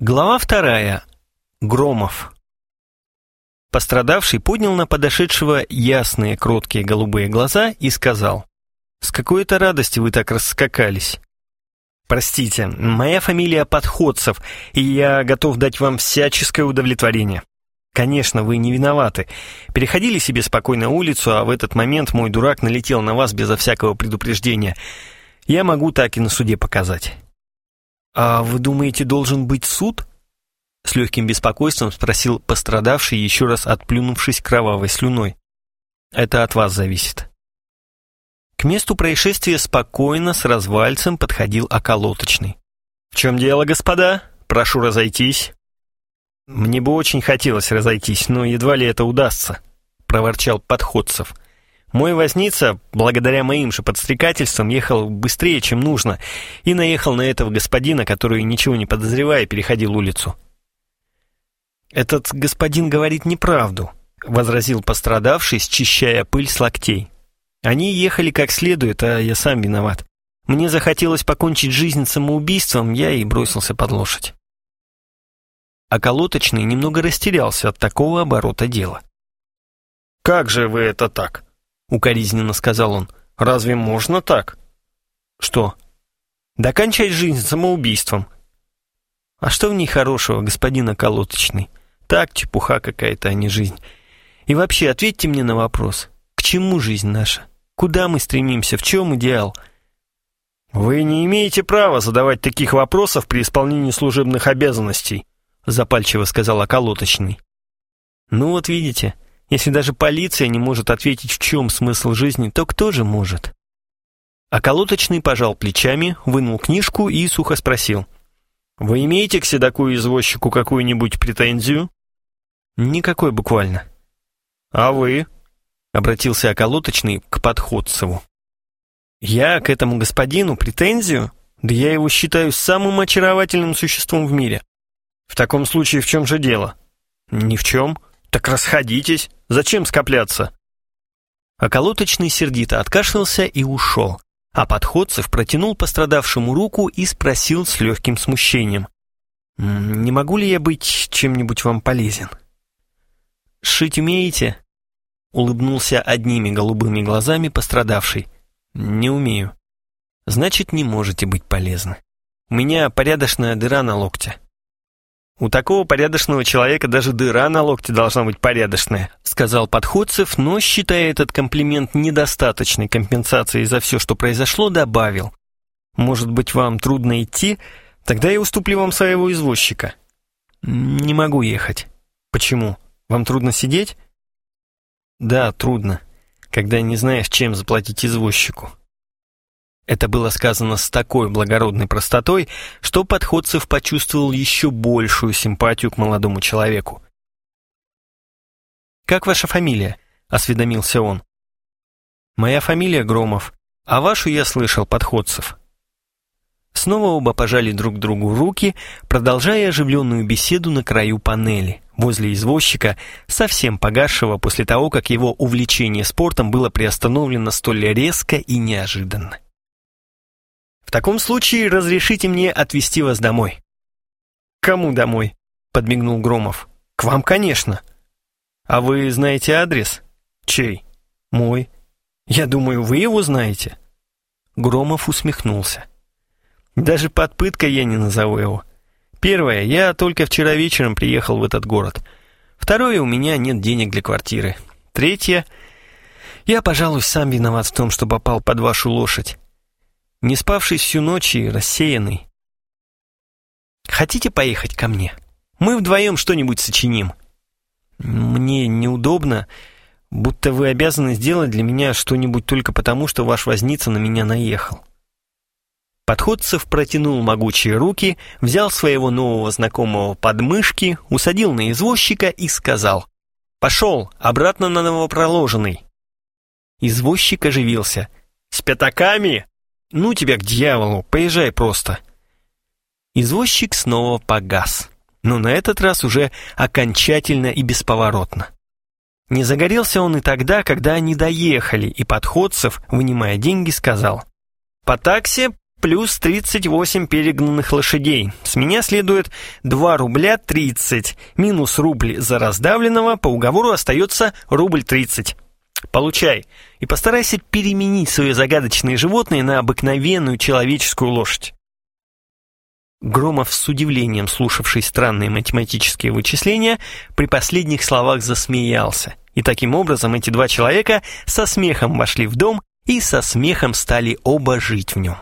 Глава вторая. Громов. Пострадавший поднял на подошедшего ясные, кроткие голубые глаза и сказал, «С какой-то радости вы так расскакались». «Простите, моя фамилия Подходцев, и я готов дать вам всяческое удовлетворение. Конечно, вы не виноваты. Переходили себе спокойно улицу, а в этот момент мой дурак налетел на вас безо всякого предупреждения. Я могу так и на суде показать». «А вы думаете, должен быть суд?» С легким беспокойством спросил пострадавший, еще раз отплюнувшись кровавой слюной. «Это от вас зависит». К месту происшествия спокойно с развальцем подходил околоточный. «В чем дело, господа? Прошу разойтись». «Мне бы очень хотелось разойтись, но едва ли это удастся», — проворчал Подходцев. Мой возница, благодаря моим же подстрекательствам, ехал быстрее, чем нужно, и наехал на этого господина, который, ничего не подозревая, переходил улицу. «Этот господин говорит неправду», — возразил пострадавший, счищая пыль с локтей. «Они ехали как следует, а я сам виноват. Мне захотелось покончить жизнь самоубийством, я и бросился под лошадь». А колоточный немного растерялся от такого оборота дела. «Как же вы это так?» — укоризненно сказал он. «Разве можно так?» «Что?» «Докончать жизнь самоубийством». «А что в ней хорошего, господин околоточный? Так, чепуха какая-то, а не жизнь. И вообще, ответьте мне на вопрос. К чему жизнь наша? Куда мы стремимся? В чем идеал?» «Вы не имеете права задавать таких вопросов при исполнении служебных обязанностей», запальчиво сказал околоточный. «Ну вот видите, если даже полиция не может ответить, в чем смысл жизни, то кто же может? А колоточный пожал плечами, вынул книжку и сухо спросил. «Вы имеете к седоку извозчику какую-нибудь претензию?» «Никакой буквально». «А вы?» — обратился околоточный к подходцеву. «Я к этому господину претензию? Да я его считаю самым очаровательным существом в мире». «В таком случае в чем же дело?» «Ни в чем». «Так расходитесь. Зачем скопляться?» Околоточный сердито откашлялся и ушел, а Подходцев протянул пострадавшему руку и спросил с легким смущением. «Не могу ли я быть чем-нибудь вам полезен?» «Шить умеете?» Улыбнулся одними голубыми глазами пострадавший. «Не умею». «Значит, не можете быть полезны. У меня порядочная дыра на локте». «У такого порядочного человека даже дыра на локте должна быть порядочная», сказал Подходцев, но, считая этот комплимент недостаточной компенсацией за все, что произошло, добавил. «Может быть, вам трудно идти? Тогда я уступлю вам своего извозчика». «Не могу ехать». «Почему? Вам трудно сидеть?» «Да, трудно, когда не знаешь, чем заплатить извозчику». Это было сказано с такой благородной простотой, что Подходцев почувствовал еще большую симпатию к молодому человеку. «Как ваша фамилия?» — осведомился он. «Моя фамилия Громов, а вашу я слышал, Подходцев». Снова оба пожали друг другу руки, продолжая оживленную беседу на краю панели, возле извозчика, совсем погасшего после того, как его увлечение спортом было приостановлено столь резко и неожиданно. Таком случае разрешите мне отвезти вас домой». «Кому домой?» — подмигнул Громов. «К вам, конечно». «А вы знаете адрес?» «Чей?» «Мой». «Я думаю, вы его знаете». Громов усмехнулся. «Даже под пыткой я не назову его. Первое, я только вчера вечером приехал в этот город. Второе, у меня нет денег для квартиры. Третье, я, пожалуй, сам виноват в том, что попал под вашу лошадь не спавший всю ночь и рассеянный. Хотите поехать ко мне? Мы вдвоем что-нибудь сочиним. Мне неудобно, будто вы обязаны сделать для меня что-нибудь только потому, что ваш возница на меня наехал. Подходцев протянул могучие руки, взял своего нового знакомого под мышки, усадил на извозчика и сказал «Пошел, обратно на новопроложенный». Извозчик оживился. «С пятаками?» «Ну тебя к дьяволу, поезжай просто». Извозчик снова погас, но на этот раз уже окончательно и бесповоротно. Не загорелся он и тогда, когда они доехали, и подходцев, вынимая деньги, сказал «По таксе плюс 38 перегнанных лошадей. С меня следует 2 рубля 30. Минус рубль за раздавленного, по уговору остается рубль 30. Получай. И постарайся переменить свои загадочные животные на обыкновенную человеческую лошадь. Громов с удивлением, слушавший странные математические вычисления, при последних словах засмеялся. И таким образом эти два человека со смехом вошли в дом и со смехом стали оба жить в нем.